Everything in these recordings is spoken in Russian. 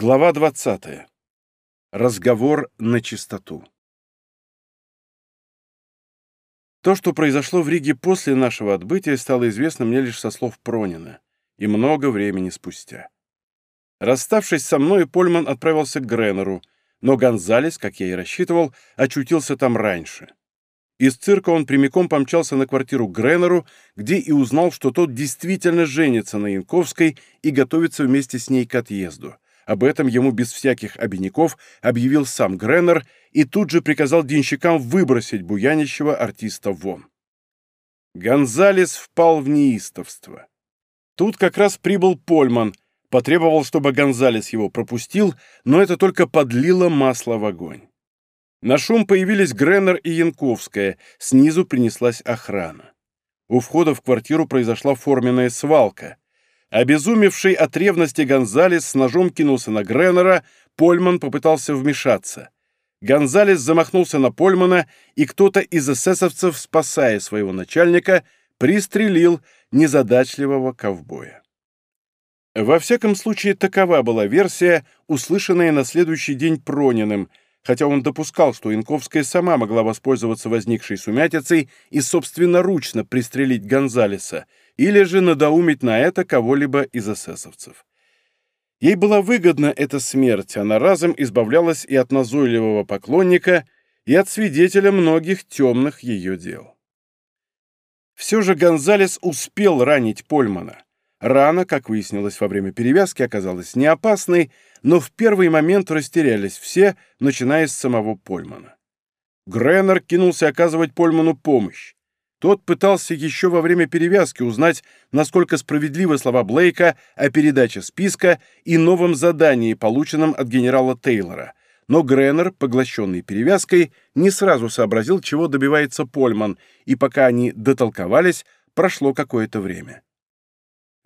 Глава 20. Разговор на чистоту. То, что произошло в Риге после нашего отбытия, стало известно мне лишь со слов Пронина, и много времени спустя. Расставшись со мной, Польман отправился к Гренеру, но Гонзалес, как я и рассчитывал, очутился там раньше. Из цирка он прямиком помчался на квартиру Гренеру, где и узнал, что тот действительно женится на Янковской и готовится вместе с ней к отъезду — об этом ему без всяких обиняков объявил сам Греннер и тут же приказал денщикам выбросить буянищего артиста вон. Гонзалес впал в неистовство. Тут как раз прибыл Польман, потребовал, чтобы Гонзалес его пропустил, но это только подлило масло в огонь. На шум появились Греннер и Янковская, снизу принеслась охрана. У входа в квартиру произошла форменная свалка — Обезумевший от ревности Гонзалес с ножом кинулся на Греннера, Польман попытался вмешаться. Гонзалес замахнулся на Польмана, и кто-то из эсэсовцев, спасая своего начальника, пристрелил незадачливого ковбоя. Во всяком случае, такова была версия, услышанная на следующий день Прониным – хотя он допускал, что Янковская сама могла воспользоваться возникшей сумятицей и собственноручно пристрелить Гонзалеса или же надоумить на это кого-либо из эсэсовцев. Ей была выгодна эта смерть, она разом избавлялась и от назойливого поклонника, и от свидетеля многих темных ее дел. Все же Гонзалес успел ранить Польмана. Рана, как выяснилось во время перевязки, оказалась не опасной, но в первый момент растерялись все, начиная с самого Польмана. Греннер кинулся оказывать Польману помощь. Тот пытался еще во время перевязки узнать, насколько справедливы слова Блейка о передаче списка и новом задании, полученном от генерала Тейлора. Но Греннер, поглощенный перевязкой, не сразу сообразил, чего добивается Польман, и пока они дотолковались, прошло какое-то время.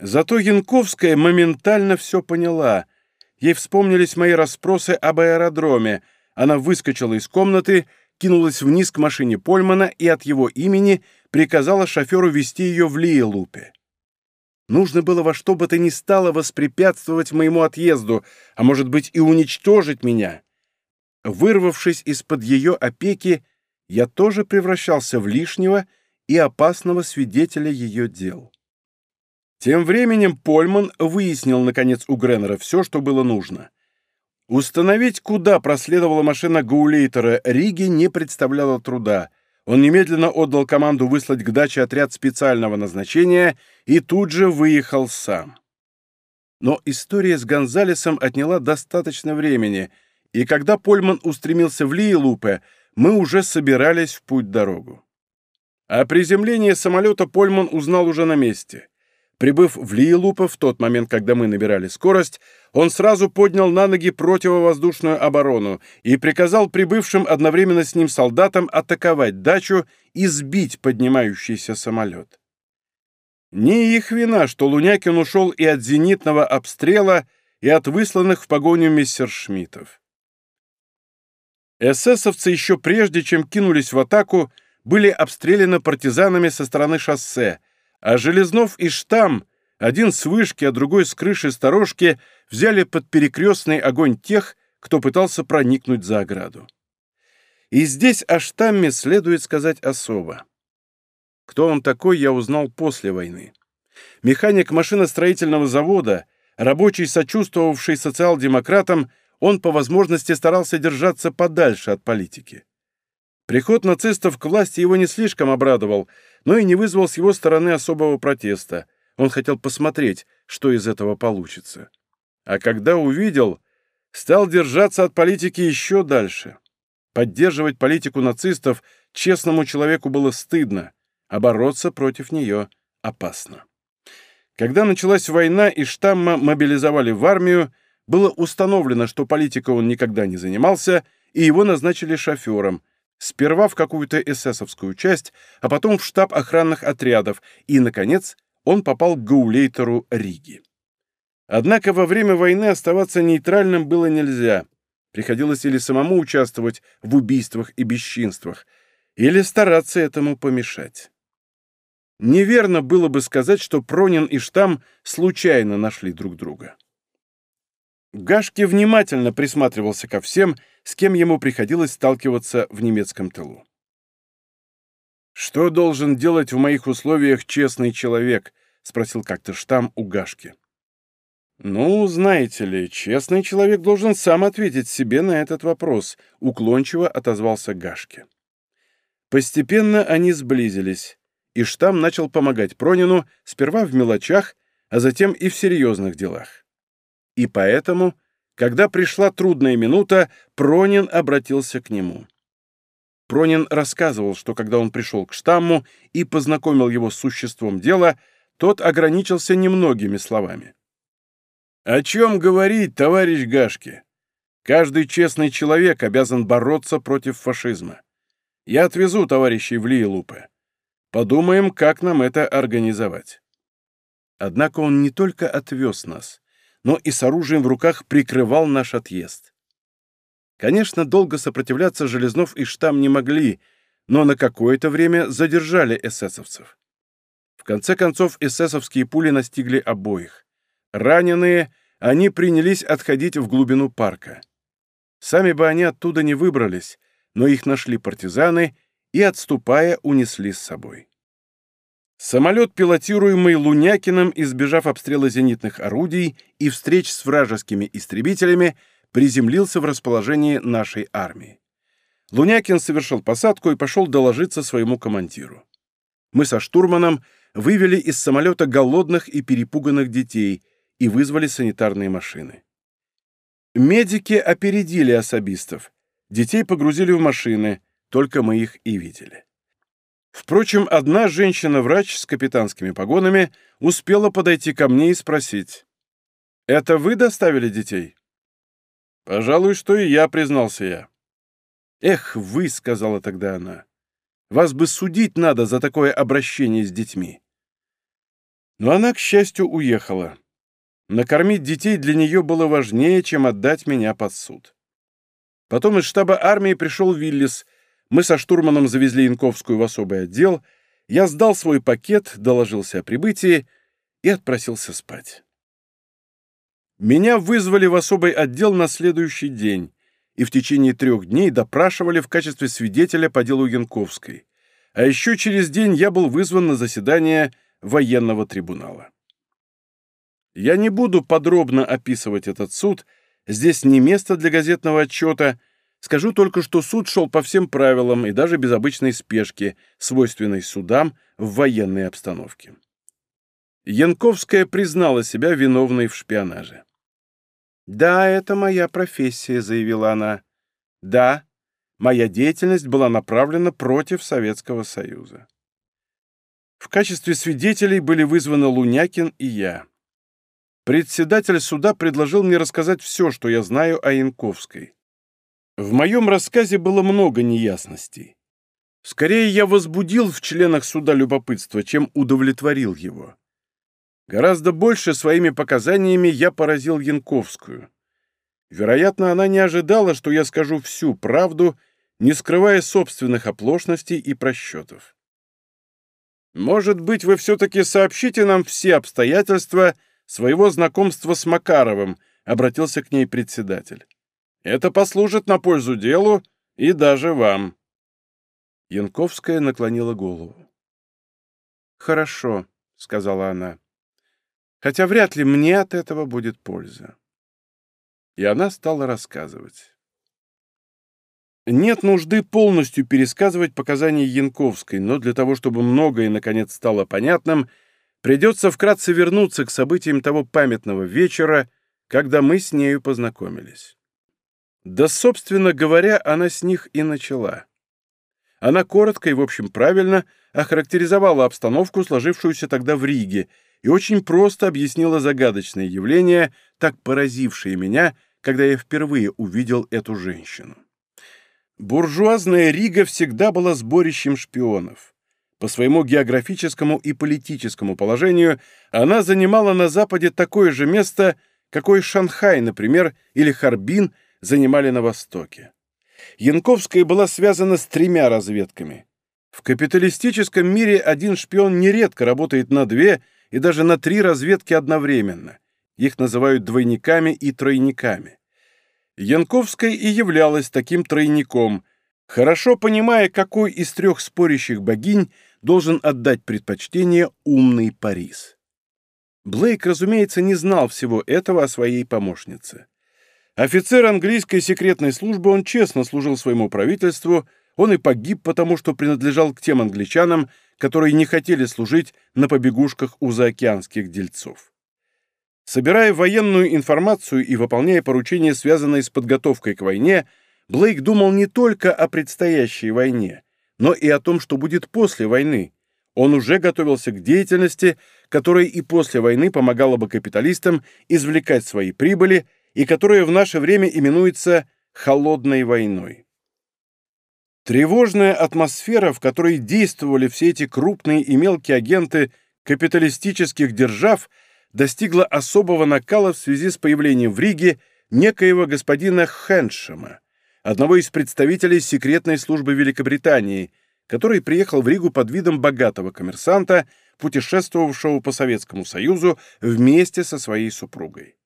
Зато Янковская моментально все поняла. Ей вспомнились мои расспросы об аэродроме. Она выскочила из комнаты, кинулась вниз к машине Польмана и от его имени приказала шоферу вести ее в Лиелупе. Нужно было во что бы то ни стало воспрепятствовать моему отъезду, а может быть и уничтожить меня. Вырвавшись из-под ее опеки, я тоже превращался в лишнего и опасного свидетеля ее дел. Тем временем Польман выяснил, наконец, у Греннера все, что было нужно. Установить, куда проследовала машина Гаулейтера, Риги не представляло труда. Он немедленно отдал команду выслать к даче отряд специального назначения и тут же выехал сам. Но история с Гонзалесом отняла достаточно времени, и когда Польман устремился в Лиелупе, мы уже собирались в путь-дорогу. О приземлении самолета Польман узнал уже на месте. Прибыв в Лиелупа в тот момент, когда мы набирали скорость, он сразу поднял на ноги противовоздушную оборону и приказал прибывшим одновременно с ним солдатам атаковать дачу и сбить поднимающийся самолет. Не их вина, что Лунякин ушел и от зенитного обстрела, и от высланных в погоню мессершмиттов. Эсэсовцы еще прежде, чем кинулись в атаку, были обстреляны партизанами со стороны шоссе – а Железнов и Штам, один с вышки, а другой с крыши сторожки, взяли под перекрестный огонь тех, кто пытался проникнуть за ограду. И здесь о Штамме следует сказать особо. Кто он такой, я узнал после войны. Механик машиностроительного завода, рабочий, сочувствовавший социал-демократам, он по возможности старался держаться подальше от политики. Приход нацистов к власти его не слишком обрадовал, но и не вызвал с его стороны особого протеста. Он хотел посмотреть, что из этого получится. А когда увидел, стал держаться от политики еще дальше. Поддерживать политику нацистов честному человеку было стыдно, а бороться против нее опасно. Когда началась война и штамма мобилизовали в армию, было установлено, что политика он никогда не занимался, и его назначили шофером – Сперва в какую-то эсэсовскую часть, а потом в штаб охранных отрядов, и, наконец, он попал к гаулейтеру Риги. Однако во время войны оставаться нейтральным было нельзя. Приходилось или самому участвовать в убийствах и бесчинствах, или стараться этому помешать. Неверно было бы сказать, что Пронин и Штам случайно нашли друг друга. Гашки внимательно присматривался ко всем, с кем ему приходилось сталкиваться в немецком тылу. «Что должен делать в моих условиях честный человек?» — спросил как-то Штам у Гашки. «Ну, знаете ли, честный человек должен сам ответить себе на этот вопрос», — уклончиво отозвался Гашки. Постепенно они сблизились, и Штам начал помогать Пронину сперва в мелочах, а затем и в серьезных делах. И поэтому, когда пришла трудная минута, Пронин обратился к нему. Пронин рассказывал, что когда он пришел к штамму и познакомил его с существом дела, тот ограничился немногими словами. «О чем говорить, товарищ Гашки? Каждый честный человек обязан бороться против фашизма. Я отвезу товарищей в Лиелупе. Подумаем, как нам это организовать». Однако он не только отвез нас — но и с оружием в руках прикрывал наш отъезд. Конечно, долго сопротивляться Железнов и Штам не могли, но на какое-то время задержали эсэсовцев. В конце концов, эсэсовские пули настигли обоих. Раненые, они принялись отходить в глубину парка. Сами бы они оттуда не выбрались, но их нашли партизаны и, отступая, унесли с собой. Самолет, пилотируемый Лунякиным, избежав обстрела зенитных орудий и встреч с вражескими истребителями, приземлился в расположении нашей армии. Лунякин совершил посадку и пошел доложиться своему командиру. Мы со штурманом вывели из самолета голодных и перепуганных детей и вызвали санитарные машины. Медики опередили особистов. Детей погрузили в машины, только мы их и видели. Впрочем, одна женщина-врач с капитанскими погонами успела подойти ко мне и спросить. «Это вы доставили детей?» «Пожалуй, что и я», — признался я. «Эх, вы», — сказала тогда она, — «вас бы судить надо за такое обращение с детьми». Но она, к счастью, уехала. Накормить детей для нее было важнее, чем отдать меня под суд. Потом из штаба армии пришел Виллис — мы со штурманом завезли Янковскую в особый отдел, я сдал свой пакет, доложился о прибытии и отпросился спать. Меня вызвали в особый отдел на следующий день и в течение трех дней допрашивали в качестве свидетеля по делу Янковской. А еще через день я был вызван на заседание военного трибунала. Я не буду подробно описывать этот суд, здесь не место для газетного отчета – Скажу только, что суд шел по всем правилам и даже без обычной спешки, свойственной судам в военной обстановке. Янковская признала себя виновной в шпионаже. «Да, это моя профессия», — заявила она. «Да, моя деятельность была направлена против Советского Союза». В качестве свидетелей были вызваны Лунякин и я. Председатель суда предложил мне рассказать все, что я знаю о Янковской. В моем рассказе было много неясностей. Скорее, я возбудил в членах суда любопытство, чем удовлетворил его. Гораздо больше своими показаниями я поразил Янковскую. Вероятно, она не ожидала, что я скажу всю правду, не скрывая собственных оплошностей и просчетов. «Может быть, вы все-таки сообщите нам все обстоятельства своего знакомства с Макаровым», — обратился к ней председатель. Это послужит на пользу делу и даже вам». Янковская наклонила голову. «Хорошо», — сказала она, — «хотя вряд ли мне от этого будет польза». И она стала рассказывать. Нет нужды полностью пересказывать показания Янковской, но для того, чтобы многое, наконец, стало понятным, придется вкратце вернуться к событиям того памятного вечера, когда мы с нею познакомились. Да, собственно говоря, она с них и начала. Она коротко и, в общем, правильно охарактеризовала обстановку, сложившуюся тогда в Риге, и очень просто объяснила загадочное явление, так поразившее меня, когда я впервые увидел эту женщину. Буржуазная Рига всегда была сборищем шпионов. По своему географическому и политическому положению она занимала на Западе такое же место, какое Шанхай, например, или Харбин – занимали на Востоке. Янковская была связана с тремя разведками. В капиталистическом мире один шпион нередко работает на две и даже на три разведки одновременно. Их называют двойниками и тройниками. Янковская и являлась таким тройником, хорошо понимая, какой из трех спорящих богинь должен отдать предпочтение умный Парис. Блейк, разумеется, не знал всего этого о своей помощнице. Офицер английской секретной службы, он честно служил своему правительству, он и погиб, потому что принадлежал к тем англичанам, которые не хотели служить на побегушках у заокеанских дельцов. Собирая военную информацию и выполняя поручения, связанные с подготовкой к войне, Блейк думал не только о предстоящей войне, но и о том, что будет после войны. Он уже готовился к деятельности, которая и после войны помогала бы капиталистам извлекать свои прибыли и которая в наше время именуется «холодной войной». Тревожная атмосфера, в которой действовали все эти крупные и мелкие агенты капиталистических держав, достигла особого накала в связи с появлением в Риге некоего господина Хэншема, одного из представителей секретной службы Великобритании, который приехал в Ригу под видом богатого коммерсанта, путешествовавшего по Советскому Союзу вместе со своей супругой.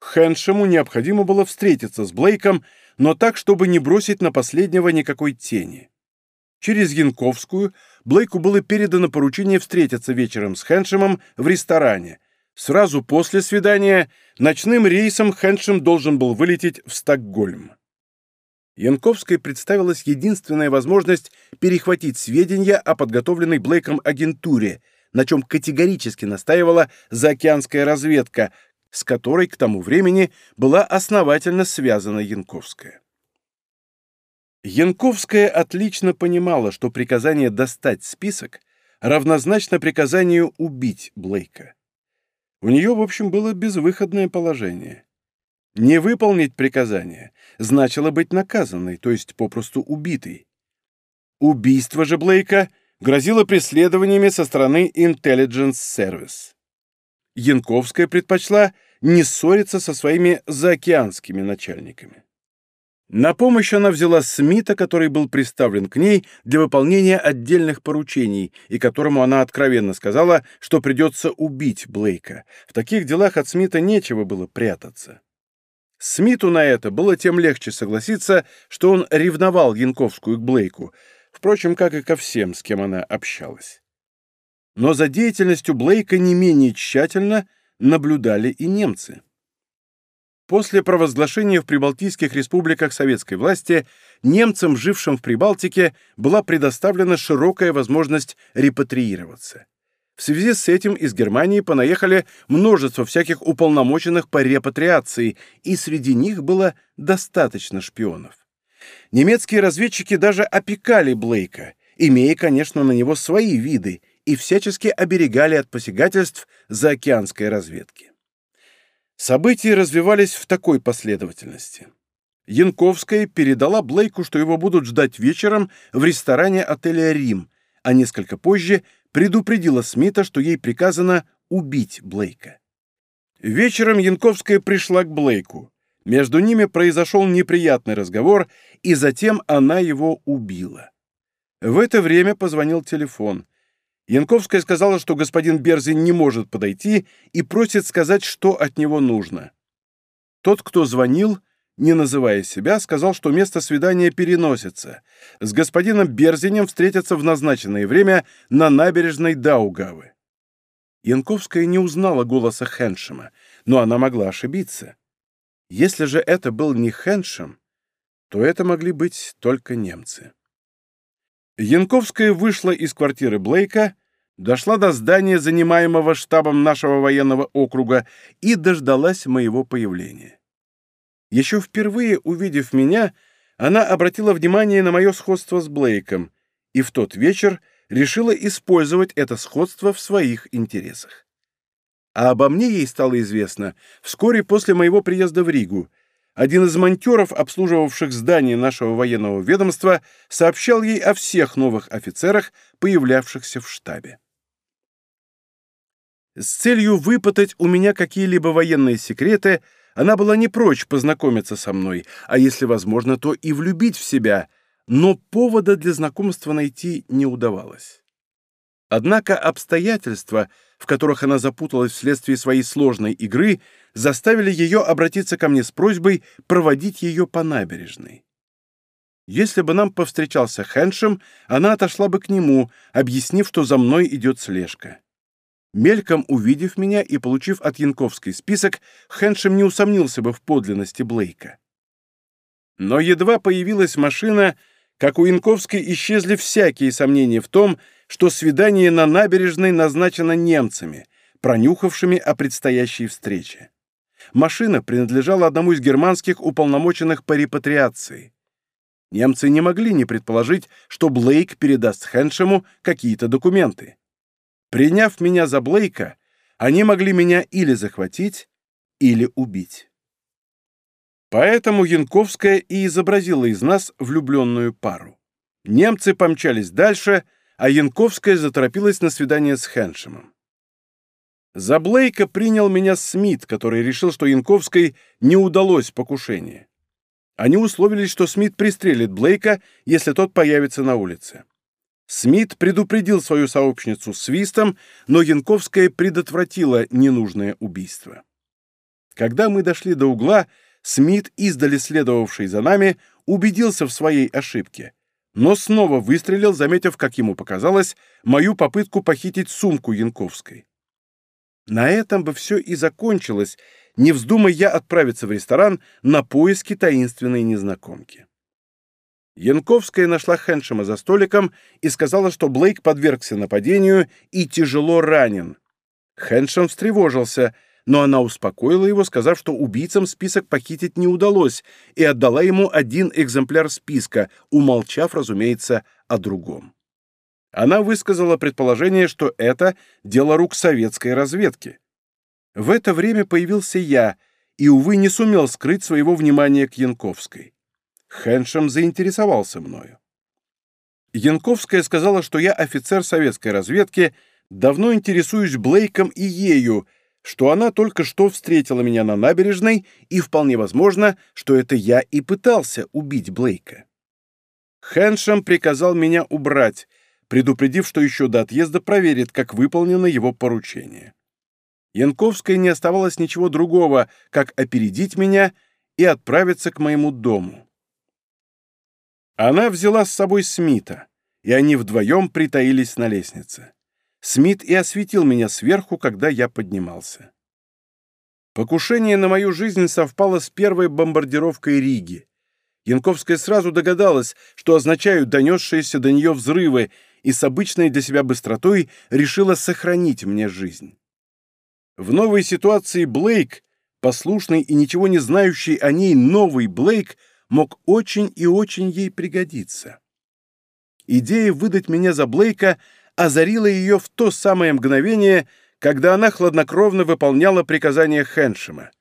Хэншему необходимо было встретиться с Блейком, но так, чтобы не бросить на последнего никакой тени. Через Янковскую Блейку было передано поручение встретиться вечером с Хэншемом в ресторане. Сразу после свидания ночным рейсом Хэншем должен был вылететь в Стокгольм. Янковской представилась единственная возможность перехватить сведения о подготовленной Блейком агентуре, на чем категорически настаивала заокеанская разведка, с которой к тому времени была основательно связана Янковская. Янковская отлично понимала, что приказание достать список равнозначно приказанию убить Блейка. У нее, в общем, было безвыходное положение. Не выполнить приказание значило быть наказанной, то есть попросту убитой. Убийство же Блейка грозило преследованиями со стороны Intelligence Service. Янковская предпочла не ссориться со своими заокеанскими начальниками. На помощь она взяла Смита, который был представлен к ней для выполнения отдельных поручений и которому она откровенно сказала, что придется убить Блейка. В таких делах от Смита нечего было прятаться. Смиту на это было тем легче согласиться, что он ревновал Янковскую к Блейку, впрочем, как и ко всем, с кем она общалась но за деятельностью Блейка не менее тщательно наблюдали и немцы. После провозглашения в Прибалтийских республиках советской власти немцам, жившим в Прибалтике, была предоставлена широкая возможность репатриироваться. В связи с этим из Германии понаехали множество всяких уполномоченных по репатриации, и среди них было достаточно шпионов. Немецкие разведчики даже опекали Блейка, имея, конечно, на него свои виды – и всячески оберегали от посягательств заокеанской разведки. События развивались в такой последовательности. Янковская передала Блейку, что его будут ждать вечером в ресторане отеля «Рим», а несколько позже предупредила Смита, что ей приказано убить Блейка. Вечером Янковская пришла к Блейку. Между ними произошел неприятный разговор, и затем она его убила. В это время позвонил телефон – Янковская сказала, что господин Берзин не может подойти и просит сказать, что от него нужно. Тот, кто звонил, не называя себя, сказал, что место свидания переносится. С господином Берзинем встретятся в назначенное время на набережной Даугавы. Янковская не узнала голоса Хеншема, но она могла ошибиться. Если же это был не Хеншем, то это могли быть только немцы. Янковская вышла из квартиры Блейка, дошла до здания, занимаемого штабом нашего военного округа, и дождалась моего появления. Еще впервые увидев меня, она обратила внимание на мое сходство с Блейком и в тот вечер решила использовать это сходство в своих интересах. А обо мне ей стало известно вскоре после моего приезда в Ригу. Один из монтеров, обслуживавших здание нашего военного ведомства, сообщал ей о всех новых офицерах, появлявшихся в штабе. С целью выпытать у меня какие-либо военные секреты, она была не прочь познакомиться со мной, а если возможно, то и влюбить в себя, но повода для знакомства найти не удавалось. Однако обстоятельства, в которых она запуталась вследствие своей сложной игры, заставили ее обратиться ко мне с просьбой проводить ее по набережной. Если бы нам повстречался Хэншем, она отошла бы к нему, объяснив, что за мной идет слежка. Мельком увидев меня и получив от Янковской список, Хеншем не усомнился бы в подлинности Блейка. Но едва появилась машина, как у Янковской исчезли всякие сомнения в том, что свидание на набережной назначено немцами, пронюхавшими о предстоящей встрече. Машина принадлежала одному из германских уполномоченных по репатриации. Немцы не могли не предположить, что Блейк передаст Хеншему какие-то документы. Приняв меня за Блейка, они могли меня или захватить, или убить. Поэтому Янковская и изобразила из нас влюбленную пару. Немцы помчались дальше, а Янковская заторопилась на свидание с Хеншемом. За Блейка принял меня Смит, который решил, что Янковской не удалось покушение. Они условились, что Смит пристрелит Блейка, если тот появится на улице. Смит предупредил свою сообщницу свистом, но Янковская предотвратила ненужное убийство. Когда мы дошли до угла, Смит, издали следовавший за нами, убедился в своей ошибке, но снова выстрелил, заметив, как ему показалось, мою попытку похитить сумку Янковской. На этом бы все и закончилось, не вздумай я отправиться в ресторан на поиски таинственной незнакомки. Янковская нашла Хеншема за столиком и сказала, что Блейк подвергся нападению и тяжело ранен. Хеншем встревожился, но она успокоила его, сказав, что убийцам список похитить не удалось, и отдала ему один экземпляр списка, умолчав, разумеется, о другом. Она высказала предположение, что это дело рук советской разведки. В это время появился я и, увы, не сумел скрыть своего внимания к Янковской. Хеншем заинтересовался мною. Янковская сказала, что я офицер советской разведки, давно интересуюсь Блейком и ею, что она только что встретила меня на набережной, и вполне возможно, что это я и пытался убить Блейка. Хеншем приказал меня убрать, предупредив, что еще до отъезда проверит, как выполнено его поручение. Янковской не оставалось ничего другого, как опередить меня и отправиться к моему дому. Она взяла с собой Смита, и они вдвоем притаились на лестнице. Смит и осветил меня сверху, когда я поднимался. Покушение на мою жизнь совпало с первой бомбардировкой Риги. Янковская сразу догадалась, что означают донесшиеся до нее взрывы, и с обычной для себя быстротой решила сохранить мне жизнь. В новой ситуации Блейк, послушный и ничего не знающий о ней новый Блейк, мог очень и очень ей пригодиться. Идея выдать меня за Блейка озарила ее в то самое мгновение, когда она хладнокровно выполняла приказания Хеншема.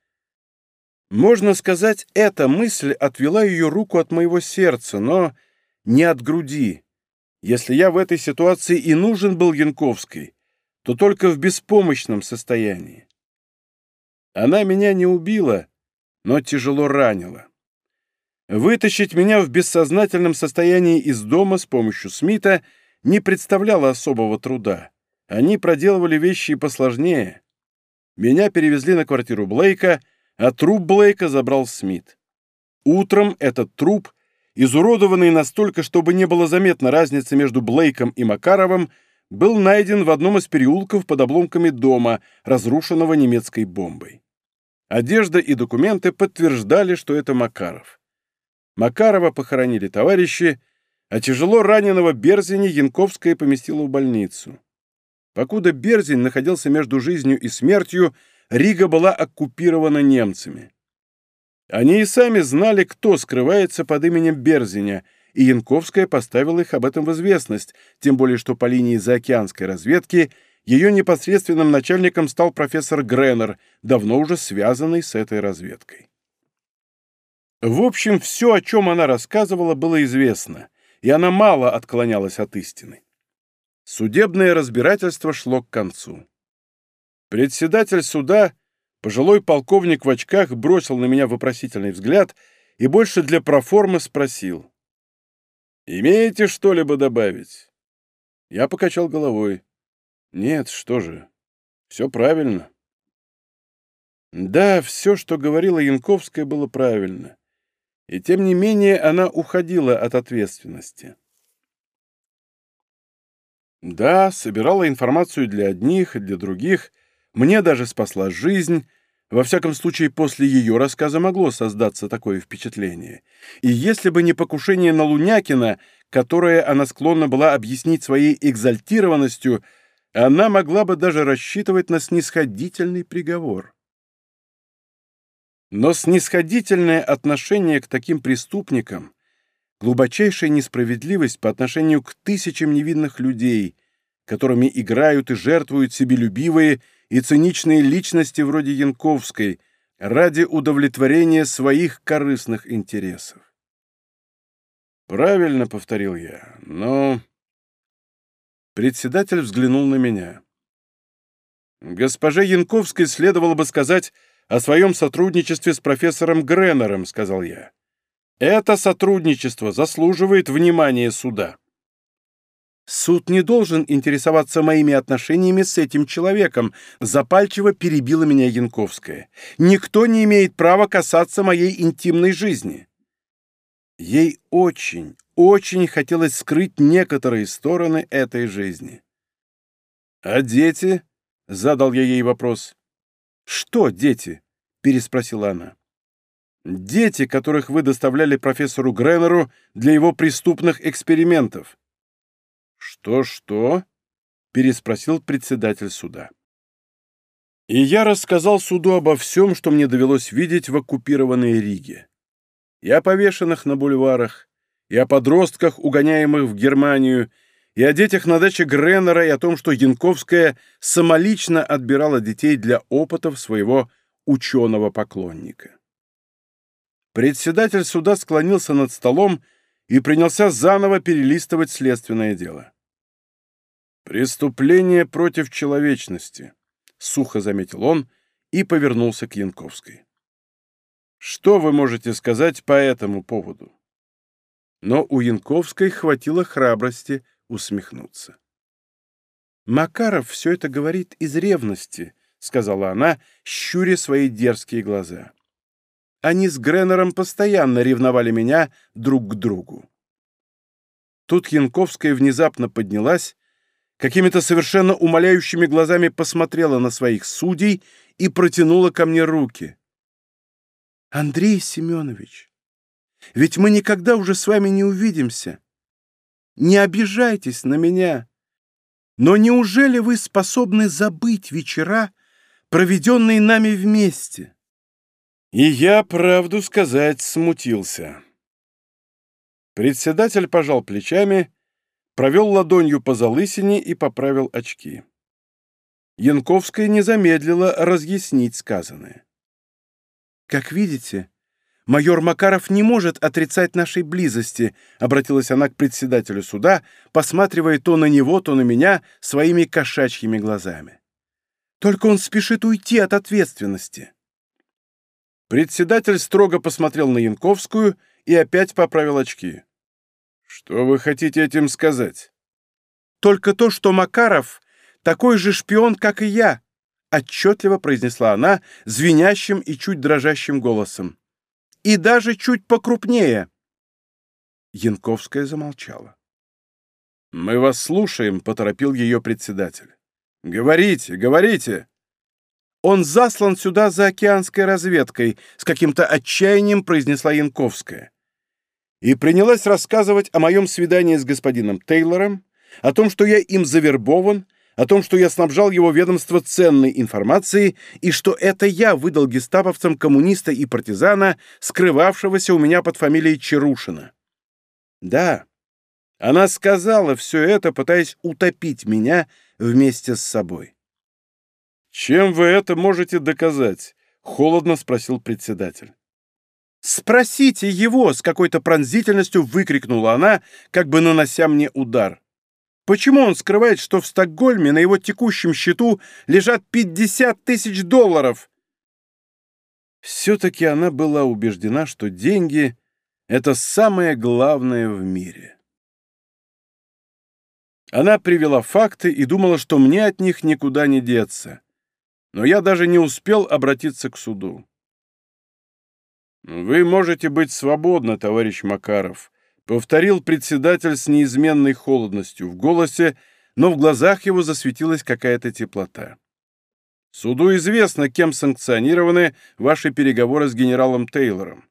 Можно сказать, эта мысль отвела ее руку от моего сердца, но не от груди. Если я в этой ситуации и нужен был Янковской, то только в беспомощном состоянии. Она меня не убила, но тяжело ранила. Вытащить меня в бессознательном состоянии из дома с помощью Смита не представляло особого труда. Они проделывали вещи посложнее. Меня перевезли на квартиру Блейка, а труп Блейка забрал Смит. Утром этот труп, изуродованный настолько, чтобы не было заметно разницы между Блейком и Макаровым, был найден в одном из переулков под обломками дома, разрушенного немецкой бомбой. Одежда и документы подтверждали, что это Макаров. Макарова похоронили товарищи, а тяжело раненого Берзини Янковская поместила в больницу. Покуда Берзин находился между жизнью и смертью, Рига была оккупирована немцами. Они и сами знали, кто скрывается под именем Берзиня, и Янковская поставила их об этом в известность, тем более что по линии заокеанской разведки ее непосредственным начальником стал профессор Греннер, давно уже связанный с этой разведкой. В общем, все, о чем она рассказывала, было известно, и она мало отклонялась от истины. Судебное разбирательство шло к концу. Председатель суда, пожилой полковник в очках, бросил на меня вопросительный взгляд и больше для проформы спросил. «Имеете что-либо добавить?» Я покачал головой. «Нет, что же, все правильно». Да, все, что говорила Янковская, было правильно. И тем не менее она уходила от ответственности. Да, собирала информацию для одних, и для других, мне даже спасла жизнь, во всяком случае, после ее рассказа могло создаться такое впечатление. И если бы не покушение на Лунякина, которое она склонна была объяснить своей экзальтированностью, она могла бы даже рассчитывать на снисходительный приговор. Но снисходительное отношение к таким преступникам, глубочайшая несправедливость по отношению к тысячам невинных людей, которыми играют и жертвуют себелюбивые и циничные личности вроде Янковской ради удовлетворения своих корыстных интересов. «Правильно», — повторил я, — «но...» Председатель взглянул на меня. «Госпоже Янковской следовало бы сказать, о своем сотрудничестве с профессором Греннером», — сказал я. «Это сотрудничество заслуживает внимания суда». «Суд не должен интересоваться моими отношениями с этим человеком», — запальчиво перебила меня Янковская. «Никто не имеет права касаться моей интимной жизни». Ей очень, очень хотелось скрыть некоторые стороны этой жизни. «А дети?» — задал я ей вопрос. «Что дети?» — переспросила она. «Дети, которых вы доставляли профессору Греннеру для его преступных экспериментов». «Что-что?» — переспросил председатель суда. И я рассказал суду обо всем, что мне довелось видеть в оккупированной Риге. И о повешенных на бульварах, и о подростках, угоняемых в Германию, и о детях на даче Греннера и о том, что Янковская самолично отбирала детей для опытов своего ученого-поклонника. Председатель суда склонился над столом и принялся заново перелистывать следственное дело. «Преступление против человечности», — сухо заметил он и повернулся к Янковской. «Что вы можете сказать по этому поводу?» Но у Янковской хватило храбрости Усмехнуться. «Макаров все это говорит из ревности», — сказала она, щуря свои дерзкие глаза. «Они с Гренером постоянно ревновали меня друг к другу». Тут Янковская внезапно поднялась, какими-то совершенно умоляющими глазами посмотрела на своих судей и протянула ко мне руки. «Андрей Семенович, ведь мы никогда уже с вами не увидимся. Не обижайтесь на меня. Но неужели вы способны забыть вечера, проведенные нами вместе?» И я, правду сказать, смутился. Председатель пожал плечами, провел ладонью по залысине и поправил очки. Янковская не замедлила разъяснить сказанное. «Как видите, «Майор Макаров не может отрицать нашей близости», — обратилась она к председателю суда, посматривая то на него, то на меня своими кошачьими глазами. «Только он спешит уйти от ответственности». Председатель строго посмотрел на Янковскую и опять поправил очки. «Что вы хотите этим сказать?» «Только то, что Макаров такой же шпион, как и я», — отчетливо произнесла она звенящим и чуть дрожащим голосом и даже чуть покрупнее». Янковская замолчала. «Мы вас слушаем», — поторопил ее председатель. «Говорите, говорите!» «Он заслан сюда за океанской разведкой», — с каким-то отчаянием произнесла Янковская. И принялась рассказывать о моем свидании с господином Тейлором, о том, что я им завербован, — о том, что я снабжал его ведомство ценной информацией и что это я выдал гестаповцам коммуниста и партизана, скрывавшегося у меня под фамилией Чарушина. Да, она сказала все это, пытаясь утопить меня вместе с собой. «Чем вы это можете доказать?» — холодно спросил председатель. «Спросите его!» — с какой-то пронзительностью выкрикнула она, как бы нанося мне удар. Почему он скрывает, что в Стокгольме на его текущем счету лежат 50 тысяч долларов? Все-таки она была убеждена, что деньги — это самое главное в мире. Она привела факты и думала, что мне от них никуда не деться. Но я даже не успел обратиться к суду. «Вы можете быть свободны, товарищ Макаров», Повторил председатель с неизменной холодностью в голосе, но в глазах его засветилась какая-то теплота. Суду известно, кем санкционированы ваши переговоры с генералом Тейлором.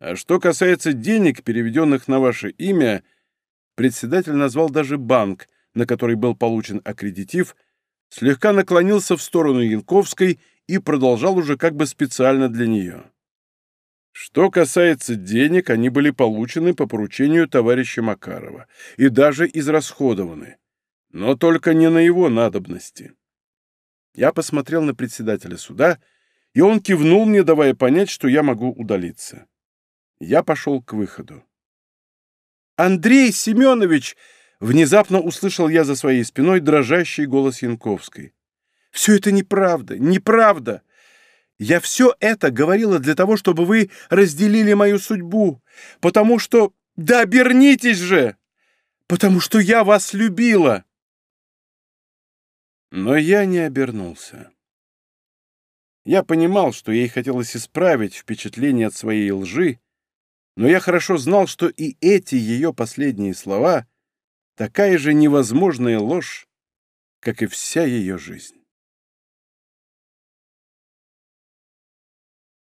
А что касается денег, переведенных на ваше имя, председатель назвал даже банк, на который был получен аккредитив, слегка наклонился в сторону Янковской и продолжал уже как бы специально для нее. Что касается денег, они были получены по поручению товарища Макарова и даже израсходованы, но только не на его надобности. Я посмотрел на председателя суда, и он кивнул мне, давая понять, что я могу удалиться. Я пошел к выходу. «Андрей Семенович!» — внезапно услышал я за своей спиной дрожащий голос Янковской. «Все это неправда! Неправда! Я все это говорила для того, чтобы вы разделили мою судьбу. Потому что... Да обернитесь же! Потому что я вас любила!» Но я не обернулся. Я понимал, что ей хотелось исправить впечатление от своей лжи, но я хорошо знал, что и эти ее последние слова — такая же невозможная ложь, как и вся ее жизнь.